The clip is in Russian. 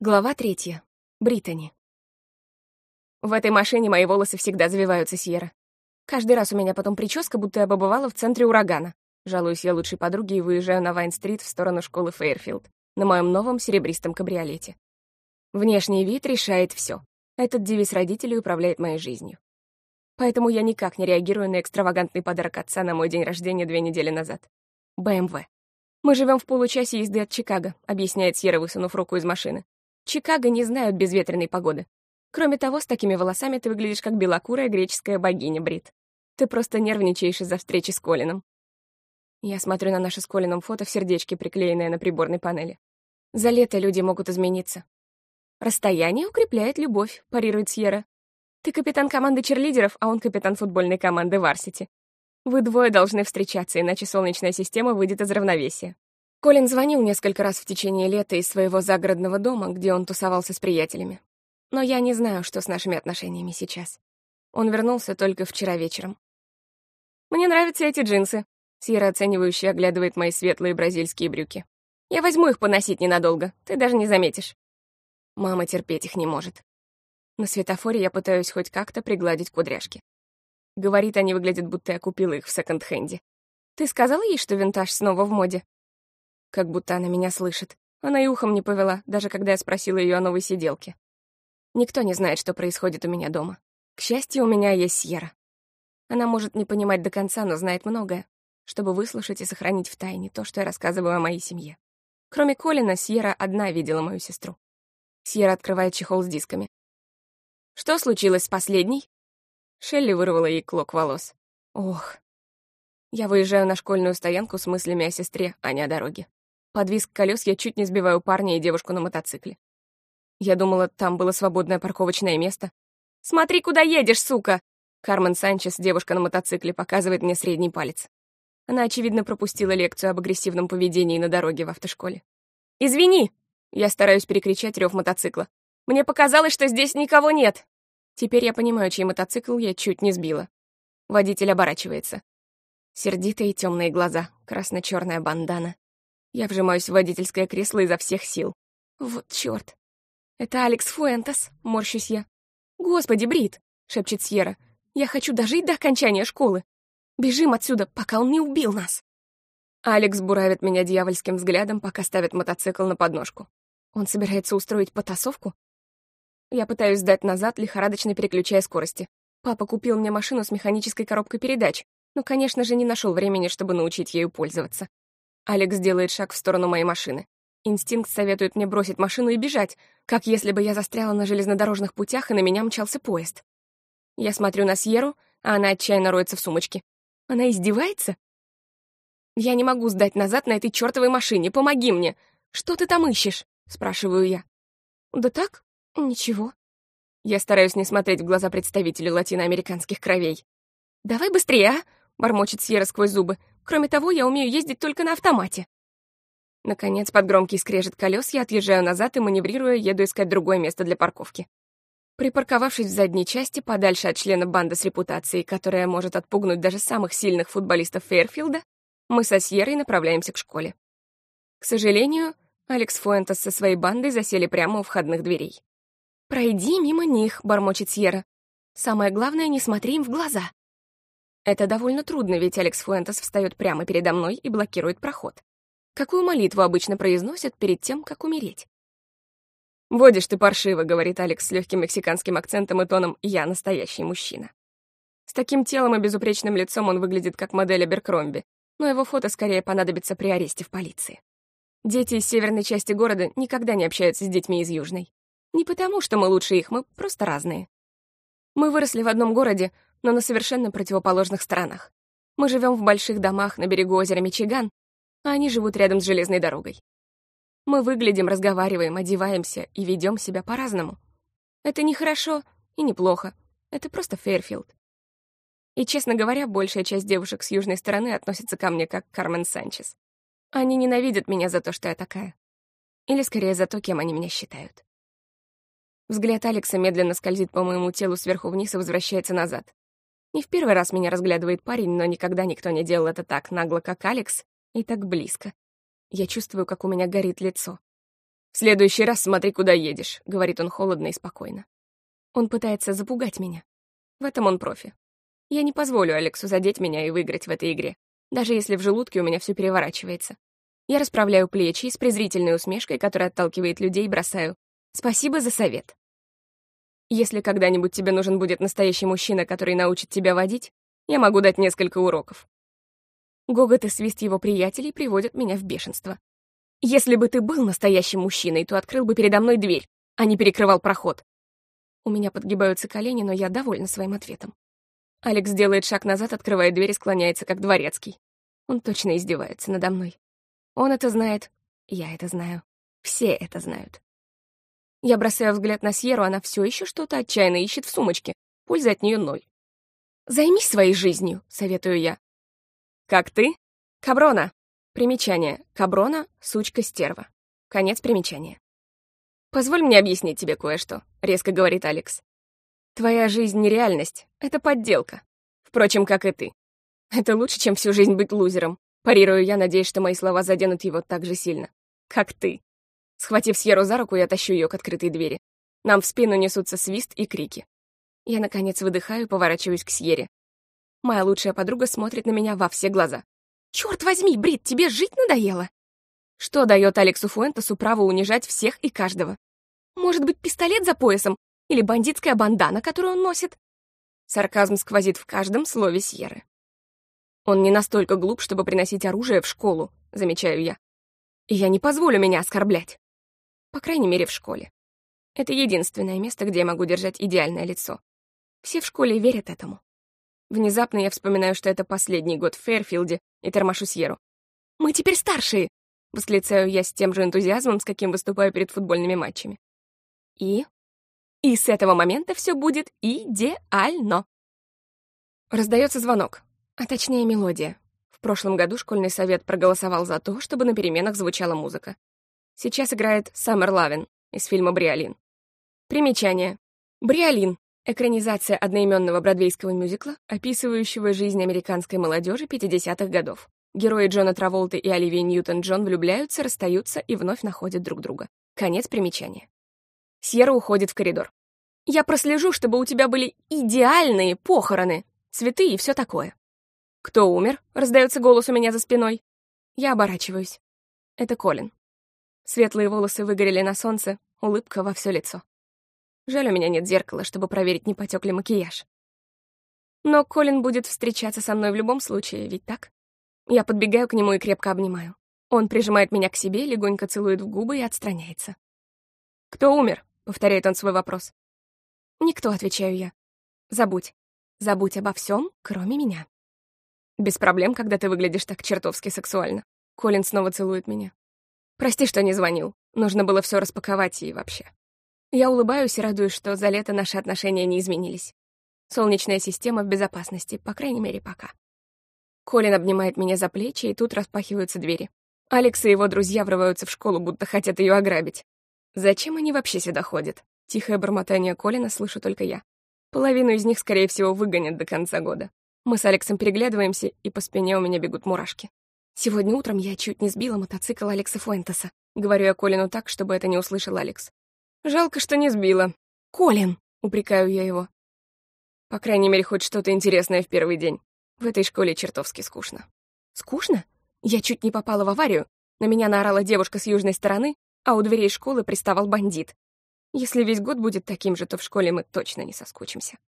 Глава третья. Британи. В этой машине мои волосы всегда завиваются, Сьерра. Каждый раз у меня потом прическа, будто я побывала в центре урагана. Жалуюсь я лучшей подруге и выезжаю на Вайн-стрит в сторону школы Фейерфилд на моем новом серебристом кабриолете. Внешний вид решает все. Этот девиз родителей управляет моей жизнью. Поэтому я никак не реагирую на экстравагантный подарок отца на мой день рождения две недели назад. БМВ. Мы живем в получасе езды от Чикаго, объясняет Сьерра, высунув руку из машины. Чикаго не знают безветренной погоды. Кроме того, с такими волосами ты выглядишь как белокурая греческая богиня, Брит. Ты просто нервничаешь из-за встречи с Колином. Я смотрю на наше с Колином фото в сердечке, приклеенное на приборной панели. За лето люди могут измениться. Расстояние укрепляет любовь, парирует Сьерра. Ты капитан команды черлидеров, а он капитан футбольной команды Варсити. Вы двое должны встречаться, иначе Солнечная система выйдет из равновесия. Колин звонил несколько раз в течение лета из своего загородного дома, где он тусовался с приятелями. Но я не знаю, что с нашими отношениями сейчас. Он вернулся только вчера вечером. «Мне нравятся эти джинсы», — Сьерра оценивающе оглядывает мои светлые бразильские брюки. «Я возьму их поносить ненадолго, ты даже не заметишь». Мама терпеть их не может. На светофоре я пытаюсь хоть как-то пригладить кудряшки. Говорит, они выглядят, будто я купила их в секонд-хенде. «Ты сказала ей, что винтаж снова в моде?» Как будто она меня слышит. Она и ухом не повела, даже когда я спросила ее о новой сиделке. Никто не знает, что происходит у меня дома. К счастью, у меня есть Сьерра. Она может не понимать до конца, но знает многое, чтобы выслушать и сохранить в тайне то, что я рассказываю о моей семье. Кроме Колина, Сьерра одна видела мою сестру. Сьерра открывает чехол с дисками. «Что случилось с последней?» Шелли вырвала ей клок волос. «Ох». Я выезжаю на школьную стоянку с мыслями о сестре, а не о дороге. Под визг колес я чуть не сбиваю парня и девушку на мотоцикле. Я думала, там было свободное парковочное место. «Смотри, куда едешь, сука!» Кармен Санчес, девушка на мотоцикле, показывает мне средний палец. Она, очевидно, пропустила лекцию об агрессивном поведении на дороге в автошколе. «Извини!» Я стараюсь перекричать рев мотоцикла. «Мне показалось, что здесь никого нет!» Теперь я понимаю, чей мотоцикл я чуть не сбила. Водитель оборачивается. Сердитые темные глаза, красно-черная бандана. Я вжимаюсь в водительское кресло изо всех сил. Вот чёрт. Это Алекс Фуэнтес, морщусь я. Господи, Брит, шепчет Сьерра. Я хочу дожить до окончания школы. Бежим отсюда, пока он не убил нас. Алекс буравит меня дьявольским взглядом, пока ставит мотоцикл на подножку. Он собирается устроить потасовку? Я пытаюсь сдать назад, лихорадочно переключая скорости. Папа купил мне машину с механической коробкой передач, но, конечно же, не нашел времени, чтобы научить ею пользоваться. Алекс делает шаг в сторону моей машины. Инстинкт советует мне бросить машину и бежать, как если бы я застряла на железнодорожных путях и на меня мчался поезд. Я смотрю на Сьеру, а она отчаянно роется в сумочке. Она издевается? Я не могу сдать назад на этой чертовой машине, помоги мне. Что ты там ищешь? Спрашиваю я. Да так, ничего. Я стараюсь не смотреть в глаза представителю латиноамериканских кровей. «Давай быстрее, а?» — бормочет Сьерра сквозь зубы. Кроме того, я умею ездить только на автомате. Наконец, под громкий скрежет колес, я отъезжаю назад и, маневрируя, еду искать другое место для парковки. Припарковавшись в задней части, подальше от члена банды с репутацией, которая может отпугнуть даже самых сильных футболистов Фейерфилда, мы со Сьеррой направляемся к школе. К сожалению, Алекс Фуэнтес со своей бандой засели прямо у входных дверей. «Пройди мимо них», — бормочет Сьерра. «Самое главное, не смотри им в глаза». Это довольно трудно, ведь Алекс Фуэнтес встает прямо передо мной и блокирует проход. Какую молитву обычно произносят перед тем, как умереть? «Водишь ты паршиво», — говорит Алекс с легким мексиканским акцентом и тоном «я настоящий мужчина». С таким телом и безупречным лицом он выглядит как модель Аберкромби, но его фото скорее понадобится при аресте в полиции. Дети из северной части города никогда не общаются с детьми из южной. Не потому, что мы лучше их, мы просто разные. Мы выросли в одном городе, но на совершенно противоположных сторонах. Мы живем в больших домах на берегу озера Мичиган, а они живут рядом с железной дорогой. Мы выглядим, разговариваем, одеваемся и ведем себя по-разному. Это не хорошо и не плохо. Это просто Фейрфилд. И, честно говоря, большая часть девушек с южной стороны относится ко мне как Кармен Санчес. Они ненавидят меня за то, что я такая. Или, скорее, за то, кем они меня считают. Взгляд Алекса медленно скользит по моему телу сверху вниз и возвращается назад. Не в первый раз меня разглядывает парень, но никогда никто не делал это так нагло, как Алекс, и так близко. Я чувствую, как у меня горит лицо. «В следующий раз смотри, куда едешь», — говорит он холодно и спокойно. Он пытается запугать меня. В этом он профи. Я не позволю Алексу задеть меня и выиграть в этой игре, даже если в желудке у меня все переворачивается. Я расправляю плечи с презрительной усмешкой, которая отталкивает людей, бросаю. «Спасибо за совет». Если когда-нибудь тебе нужен будет настоящий мужчина, который научит тебя водить, я могу дать несколько уроков. Гогот и свист его приятелей приводят меня в бешенство. Если бы ты был настоящим мужчиной, то открыл бы передо мной дверь, а не перекрывал проход. У меня подгибаются колени, но я довольна своим ответом. Алекс делает шаг назад, открывает дверь и склоняется, как дворецкий. Он точно издевается надо мной. Он это знает, я это знаю. Все это знают. Я бросаю взгляд на Сьеру, она все еще что-то отчаянно ищет в сумочке. Польза от нее ноль. «Займись своей жизнью», — советую я. «Как ты?» «Каброна». Примечание. Каброна — сучка-стерва. Конец примечания. «Позволь мне объяснить тебе кое-что», — резко говорит Алекс. «Твоя жизнь не реальность, это подделка. Впрочем, как и ты. Это лучше, чем всю жизнь быть лузером. Парирую я, надеясь, что мои слова заденут его так же сильно. Как ты. Схватив Сьеру за руку, я тащу ее к открытой двери. Нам в спину несутся свист и крики. Я, наконец, выдыхаю и поворачиваюсь к Сьере. Моя лучшая подруга смотрит на меня во все глаза. «Чёрт возьми, Брит, тебе жить надоело?» Что дает Алексу Фуэнтесу право унижать всех и каждого? Может быть, пистолет за поясом? Или бандитская бандана, которую он носит? Сарказм сквозит в каждом слове Сьеры. Он не настолько глуп, чтобы приносить оружие в школу, замечаю я. И я не позволю меня оскорблять. По крайней мере, в школе. Это единственное место, где я могу держать идеальное лицо. Все в школе верят этому. Внезапно я вспоминаю, что это последний год в Фэрфилде и тормошу Сьеру. «Мы теперь старшие!» — восклицаю я с тем же энтузиазмом, с каким выступаю перед футбольными матчами. И? И с этого момента все будет идеально. Раздается звонок, а точнее мелодия. В прошлом году школьный совет проголосовал за то, чтобы на переменах звучала музыка. Сейчас играет Саммер Лавин из фильма «Бриолин». Примечание. «Бриолин» Экранизация одноименного бродвейского мюзикла, описывающего жизнь американской молодежи 50-х годов. Герои Джона Траволты и Оливии Ньютон-Джон влюбляются, расстаются и вновь находят друг друга. Конец примечания. Сьерра уходит в коридор. «Я прослежу, чтобы у тебя были идеальные похороны, цветы и все такое». «Кто умер?» — раздается голос у меня за спиной. Я оборачиваюсь. Это Колин. Светлые волосы выгорели на солнце, улыбка во все лицо. Жаль, у меня нет зеркала, чтобы проверить, не потек ли макияж. Но Колин будет встречаться со мной в любом случае, ведь так? Я подбегаю к нему и крепко обнимаю. Он прижимает меня к себе, легонько целует в губы и отстраняется. «Кто умер?» — повторяет он свой вопрос. «Никто», — отвечаю я. «Забудь. Забудь обо всем, кроме меня». «Без проблем, когда ты выглядишь так чертовски сексуально». Колин снова целует меня. «Прости, что не звонил. Нужно было все распаковать и вообще». Я улыбаюсь и радуюсь, что за лето наши отношения не изменились. Солнечная система в безопасности, по крайней мере, пока. Колин обнимает меня за плечи, и тут распахиваются двери. Алекс и его друзья врываются в школу, будто хотят ее ограбить. Зачем они вообще сюда ходят? Тихое бормотание Колина слышу только я. Половину из них, скорее всего, выгонят до конца года. Мы с Алексом переглядываемся, и по спине у меня бегут мурашки. Сегодня утром я чуть не сбила мотоцикл Алекса Фуэнтеса. Говорю я Колину так, чтобы это не услышал Алекс. Жалко, что не сбила. Колин, упрекаю я его. По крайней мере, хоть что-то интересное в первый день. В этой школе чертовски скучно. Скучно? Я чуть не попала в аварию. На меня наорала девушка с южной стороны, а у дверей школы приставал бандит. Если весь год будет таким же, то в школе мы точно не соскучимся.